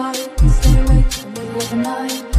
heart, stay awake, all night.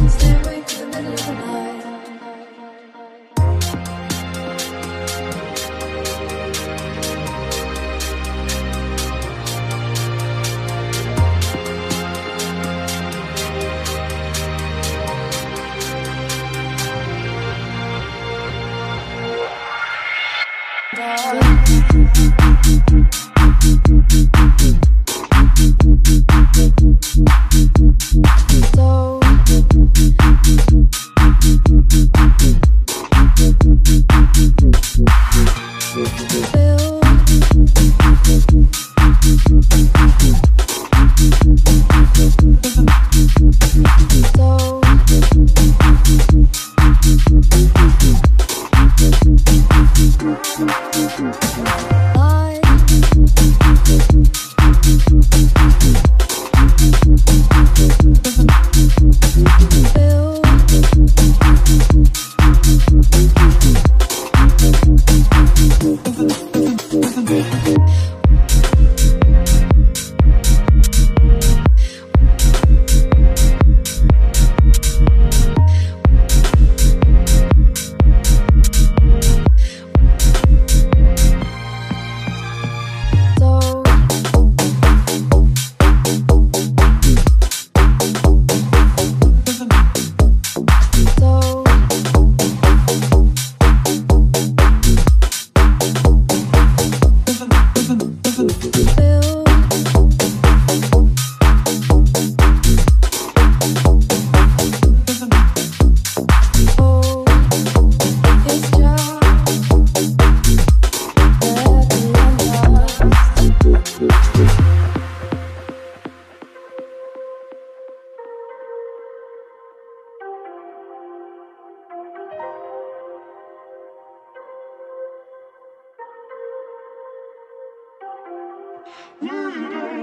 you.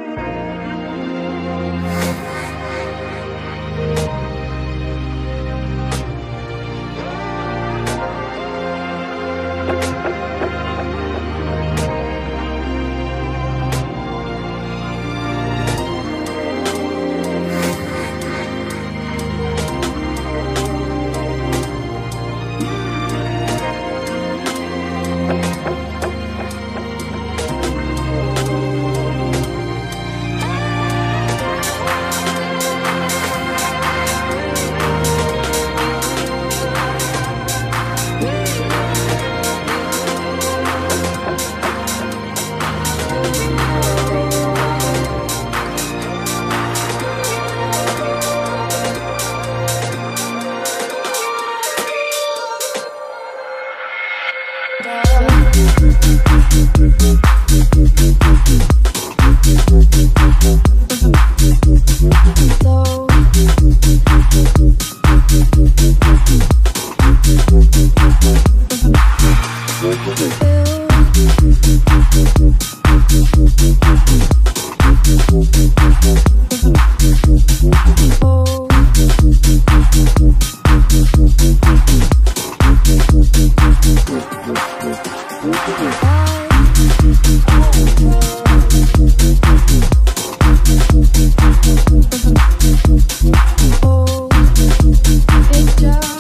Oh, it's just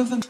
doesn't doesn't